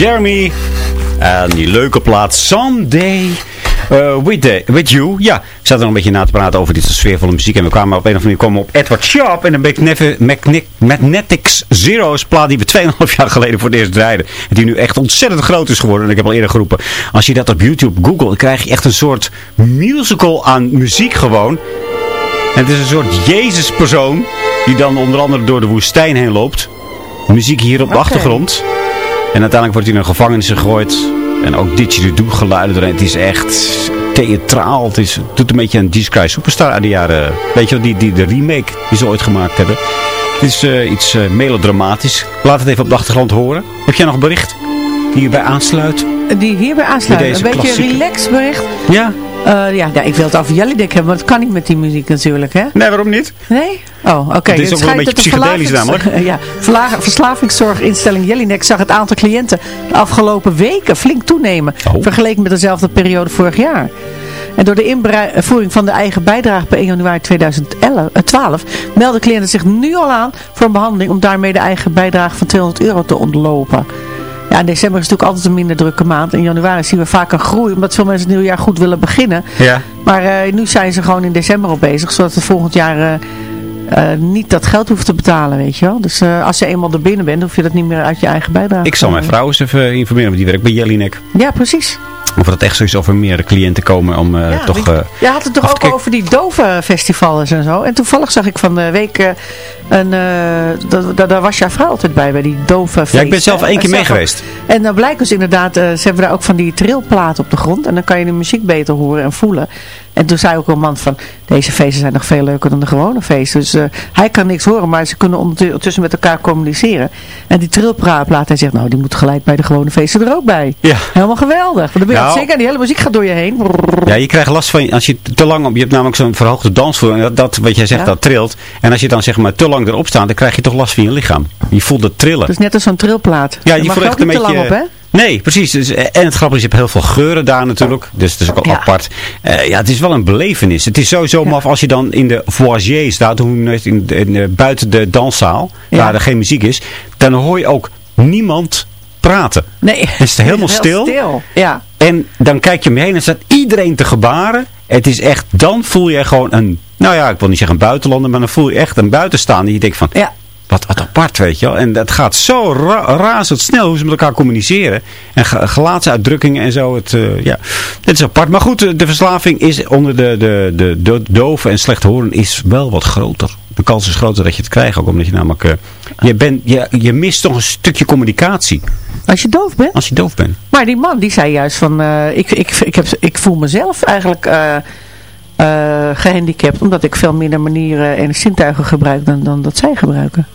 Jeremy. En die leuke plaat Someday eh, with, the, with You. Ja, ik zat er nog een beetje na te praten over dit soort sfeervolle muziek. En we kwamen op een of andere manier komen op Edward Sharp. En Magni- Magnetics Zero's plaat die we 2,5 jaar geleden voor het eerst draaiden. En die nu echt ontzettend groot is geworden. En ik heb al eerder geroepen. Als je dat op YouTube googelt, dan krijg je echt een soort musical aan muziek gewoon. En het is een soort Jezus-persoon. Die dan onder andere door de woestijn heen loopt. Muziek hier op de achtergrond. En uiteindelijk wordt hij in een gevangenis gegooid. En ook didgeridoo geluiden erin. Het is echt theatraal. Het, is, het doet een beetje aan Jesus Christ Superstar uit de jaren... Weet je wel, die, die, de remake die ze ooit gemaakt hebben. Het is eh, iets eh, melodramatisch. Laat het even op de achtergrond horen. Heb jij nog een bericht die hierbij aansluit? Die hierbij aansluiten. Met Een beetje een relaxed bericht. Ja. Eh, ja, ik wil het over Jellydeck hebben, maar dat kan niet met die muziek natuurlijk, hè? Nee, waarom niet? Nee? Oh, oké. Het is ook wel een beetje psychedelisch verlavings- [laughs] ja, verslavingszorginstelling Jellinek zag het aantal cliënten de afgelopen weken flink toenemen. Oh. Vergeleken met dezelfde periode vorig jaar. En door de invoering van de eigen bijdrage per 1 januari 2012 melden cliënten zich nu al aan voor een behandeling om daarmee de eigen bijdrage van 200 euro te ontlopen. Ja, december is natuurlijk altijd een minder drukke maand. In januari zien we vaak een groei, omdat veel mensen het nieuwjaar goed willen beginnen. Ja. Maar eh, nu zijn ze gewoon in december al bezig, zodat we volgend jaar eh, eh, niet dat geld hoeven te betalen, weet je wel. Dus als je eenmaal er binnen bent, hoef je dat niet meer uit je eigen bijdrage. Ik zal mijn vrouw eens even informeren, want die werkt bij Jellinek. Ja, precies. Of dat echt zo is of er meer cliënten komen om eh, Ja, toch... Je had het toch ook over die dove-festivals en zo. En toevallig zag ik van de week eh, een... da- da- daar was jouw vrouw altijd bij, bij die dove Ja, ik ben zelf één keer mee geweest. En dan blijkt dus inderdaad, ze hebben daar ook van die trillplaten op de grond. En dan kan je de muziek beter horen en voelen. En toen zei ook een man van, deze feesten zijn nog veel leuker dan de gewone feesten. Dus hij kan niks horen, maar ze kunnen ondertussen met elkaar communiceren. En die trillplaat, hij zegt, nou die moet gelijk bij de gewone feesten er ook bij. Ja. Helemaal geweldig. Want dan ben je Nou. zeker, die hele muziek gaat door je heen. Ja, je krijgt last van, als je te lang op, je hebt namelijk zo'n verhoogde dansvloer, en dat, dat wat jij zegt, Ja. dat trilt. En als je dan zeg maar te lang erop staat, dan krijg je toch last van je lichaam. Je voelt het trillen. Dus net als zo'n trillplaat. ja, je mag voelt je echt een niet te beetje... lang op, hè? Nee, precies. Dus, eh, en het grappige is, je hebt heel veel geuren daar natuurlijk. Dus het is ook Ja. apart. Eh, ja, het is wel een belevenis. Het is sowieso maf als je dan in de foyer staat, hoe je het, in, in, eh, buiten de danszaal, Ja. waar er geen muziek is. Dan hoor je ook niemand praten. Nee. [laughs] Het is helemaal Heel stil. stil. Ja. En dan kijk je om je heen en staat iedereen te gebaren. Het is echt, dan voel je gewoon een, nou ja, ik wil niet zeggen een buitenlander, maar dan voel je echt een buitenstaander. Die je denkt van, Ja. wat, wat apart, weet je wel. En dat gaat zo ra razendsnel hoe ze met elkaar communiceren. En ge- gelaatsuitdrukkingen en zo. Het, eh, ja, het is apart. Maar goed, eh, de verslaving is onder de, de, de, de doven en slecht horen is wel wat groter. De kans is groter dat je het krijgt. Ook omdat je namelijk, eh, je, bent, je, je mist toch een stukje communicatie. Als je doof bent. Als je doof bent. Maar die man die zei juist van, eh, ik, ik, ik, heb, ik voel mezelf eigenlijk eh, eh, gehandicapt. Omdat ik veel minder manieren en zintuigen gebruik dan, dan dat zij gebruiken.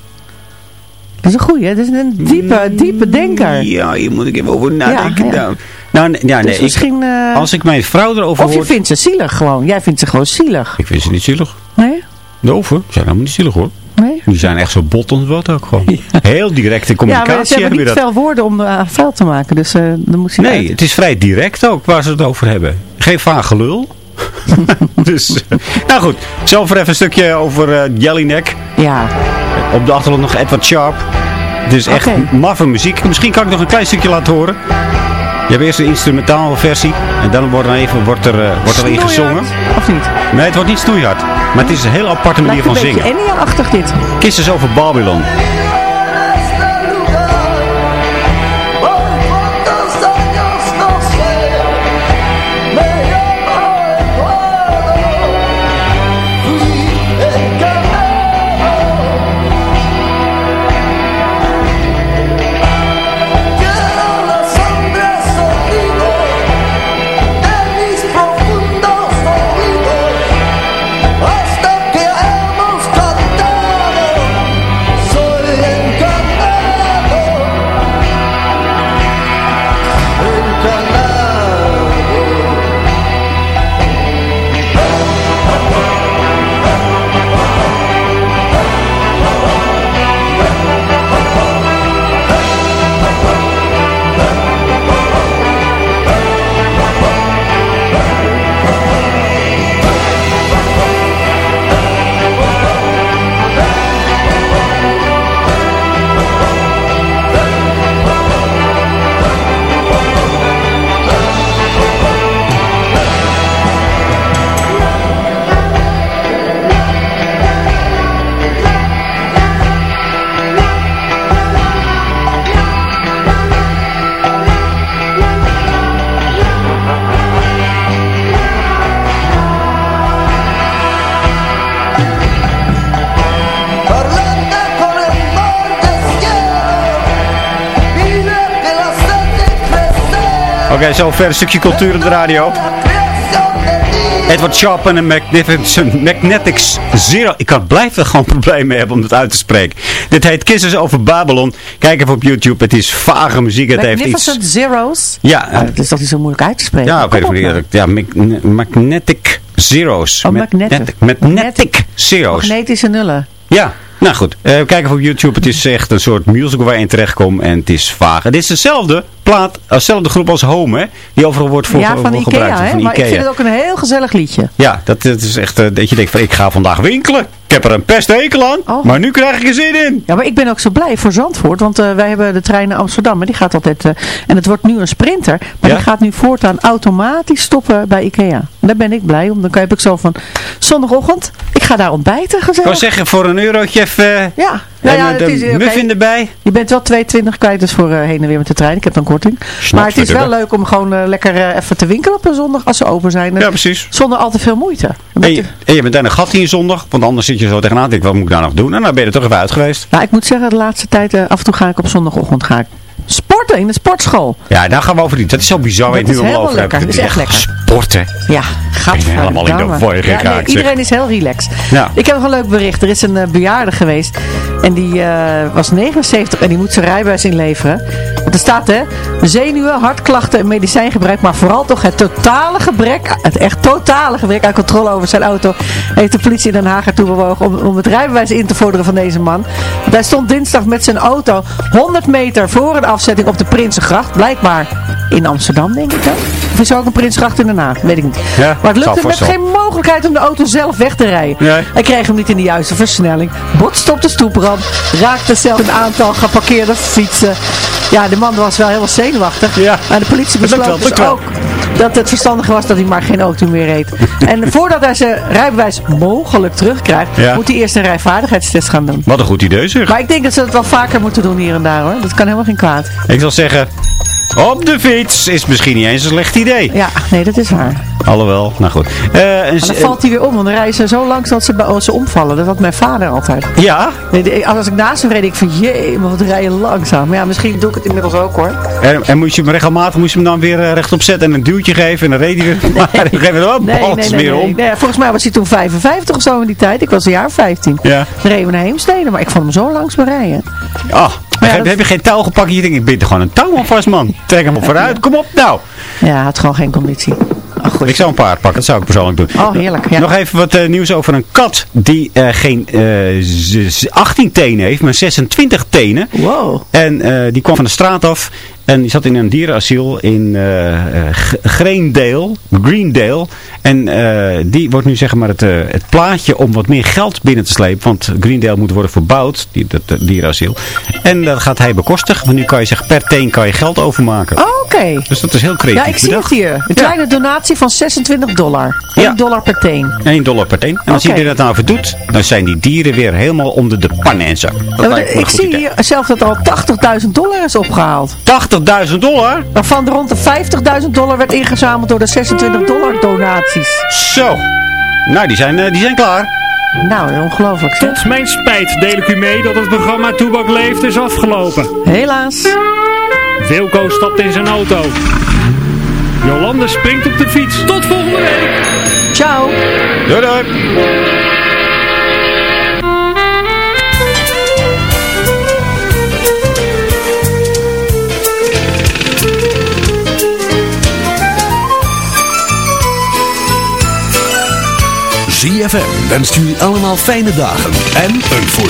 Dat is een goeie? Dat is een diepe, diepe denker. Ja, hier moet ik even over nadenken. Ja, ja. Nou, nou, nee, ja, nee, Dus misschien, eh, als ik mijn vrouw erover of je vindt ze zielig gewoon. Jij vindt ze gewoon zielig. Ik vind ze niet zielig. Nee? Doven zijn helemaal niet zielig hoor. Nee? Die zijn echt zo bot als wat ook gewoon. Heel directe Ja, communicatie maar ze hebben niet dat. veel woorden om uh, vuil te maken. Dus eh dan moet niet Nee, uit. het is vrij direct ook waar ze het over hebben. Geen vaag gelul. [laughs] dus, eh, nou goed. Voor even een stukje over eh Jellyneck. Ja. Op de achtergrond nog Edward Sharp. Dus echt maffe muziek. Misschien kan ik nog een klein stukje laten horen. Je hebt eerst de instrumentale versie. En dan wordt er even wordt er, eh, wordt er in gezongen. Of niet? Nee, het wordt niet snoeihard. Maar het is een heel aparte manier Lijkt van een beetje zingen. Enya-achtig dit. Kisses over Babylon. Oké, zover een stukje cultuur op de radio. Edward Sharp en een Magnificent Magnetics Zero. Ik kan blijven gewoon [laughs] problemen hebben om het uit te spreken. Dit heet Kisses over Babylon. Kijk even op YouTube. Het is vage muziek. Het heeft iets... Magnificent Zeros. Ja, Ah, dat is toch niet zo moeilijk uit te spreken. ja, niet. nou. Ja, mag- Magnetic Zeros. Oh, Mag- magnetic. Magnetic Zeros. Magnetische nullen. Ja, nou goed. Eh kijk even op YouTube. Het is echt een soort musical waar je in terechtkomt. En het is vaag. Het is dezelfde plaat, dezelfde groep als Home, hè? Die overal wordt voor, ja, van gebruikt. Ikea, hè? Van Maar ik Ikea. vind het ook een heel gezellig liedje. Ja, dat, dat is echt eh, dat je denkt van ik ga vandaag winkelen. Ik heb er een pestekel aan, Oh. maar nu krijg ik er zin in. Ja, maar ik ben ook zo blij voor Zandvoort. Want eh, wij hebben de trein naar Amsterdam. En die gaat altijd... eh, en het wordt nu een sprinter. Maar Ja? die gaat nu voortaan automatisch stoppen bij Ikea. En daar ben ik blij om. Dan heb ik zo van... Zondagochtend, ik ga daar ontbijten Ik gezellig. wou zeggen voor een eurotje even... eh, Ja. En ja, met het een is, oké. muffin erbij. Je bent wel 2,20 kwijt dus voor eh, heen en weer met de trein. Ik heb dan korting. maar het is wel leuk om gewoon eh, lekker eh, even te winkelen op een zondag als ze open zijn. Ja, precies. Zonder al te veel moeite. En je, en je bent daar een gat in je zondag, want anders zit je zo tegenaan. Denk, wat moet ik daar nog doen? En dan ben je er toch even uit geweest. Nou, ik moet zeggen, de laatste tijd eh, af en toe ga ik op zondagochtend ga ik sporten in de sportschool. Ja, daar gaan we over die. Dat is zo bizar Dat het is helemaal over lekker. Dat is echt lekker. Sporten. Ja, gaat Ik ben helemaal in de zeg. Iedereen is heel relaxed. Ja. Ik heb nog een leuk bericht. Er is een eh, bejaarde geweest. En die eh, was 79 en die moet zijn rijbewijs inleveren. Want er staat hè, zenuwen, hartklachten en medicijngebruik. Maar vooral toch het totale gebrek, het echt totale gebrek aan controle over zijn auto. Heeft de politie in Den Haag ertoe bewogen om, om het rijbewijs in te vorderen van deze man. Want hij stond dinsdag met zijn auto 100 meter voor een afzetting op de Prinsengracht. Blijkbaar in Amsterdam denk ik hè. Of is er ook een Prinsengracht in Den Haag? Weet ik niet. Ja, maar het lukte met geen mogelijkheid om de auto zelf weg te rijden. Nee. Hij kreeg hem niet in de juiste versnelling. Botste op de stoeprand. Raakte zelf een aantal geparkeerde fietsen. Ja, de man was wel heel zenuwachtig. Ja. Maar de politie Dat besloot wel, dus ook dat het verstandiger was dat hij maar geen auto meer reed. [laughs] en voordat hij zijn rijbewijs mogelijk terugkrijgt, Ja. moet hij eerst een rijvaardigheidstest gaan doen. Wat een goed idee zeg. Maar ik denk dat ze het wel vaker moeten doen hier en daar hoor. Dat kan helemaal geen kwaad. Ik zal zeggen, op de fiets is misschien niet eens een slecht idee. Ja, nee, dat is waar. Alhoewel, nou goed. Eh, Maar dan valt hij weer om, want dan rijden ze zo langs dat ze, bij- ze omvallen. Dat had mijn vader altijd. ja, de- als ik naast hem reed, ik van jee, maar wat rijden langzaam. Maar ja, misschien doe ik het inmiddels ook hoor. en, en moest je hem regelmatig moest je hem dan weer eh, rechtop zetten en een duwtje geven en dan reed hij weer. [laughs] Maar op een gegeven moment, oh, Nee, nee, nee, om. Nee, volgens mij was hij toen 55 of zo in die tijd. Ik was een jaar 15. Ja. Dan reden we naar Heemstede, maar ik vond hem zo langs me rijden. Ah, ja, heb, dat- heb je geen touw gepakt? Je denkt, ik bind er gewoon een touw aan vast, man. Trek hem op vooruit. Kom op nou. Ja, hij had gewoon geen conditie. Oh, goed. Ik zou een paard pakken, dat zou ik persoonlijk doen. Oh, heerlijk. Ja. Nog even wat eh, nieuws over een kat die eh, geen eh, z- z- 18 tenen heeft, maar 26 tenen. Wow. En eh, die kwam van de straat af en die zat in een dierenasiel in G- Greendale, Greendale. En eh, die wordt nu zeg maar het, het plaatje om wat meer geld binnen te slepen. Want Greendale moet worden verbouwd, die, dat dierenasiel. En dat gaat hij bekostigen. Want nu kan je zeggen per teen kan je geld overmaken. Oh, Oké. Dus dat is heel creatief Ja, ik zie bedacht. het hier. Een kleine donatie van 26 dollar. 1 Ja. dollar per teen. 1 dollar per teen. En als Oké. iedereen dat nou even doet, dan zijn die dieren weer helemaal onder de pannen en zo. Ja, ik zie hier zelf dat er al 80.000 dollar is opgehaald. 80.000 dollar? Waarvan rond de 50.000 dollar werd ingezameld door de 26 dollar donaties. Zo. Nou, die zijn, eh, die zijn klaar. Nou, ongelooflijk zeg. Tot mijn spijt deel ik u mee dat het programma Toebak Leeft is afgelopen. Helaas. Wilco stapt in zijn auto. Jolande springt op de fiets. Tot volgende week. Ciao. Doei doei. ZFM wenst jullie allemaal fijne dagen en een voor